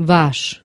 ваш.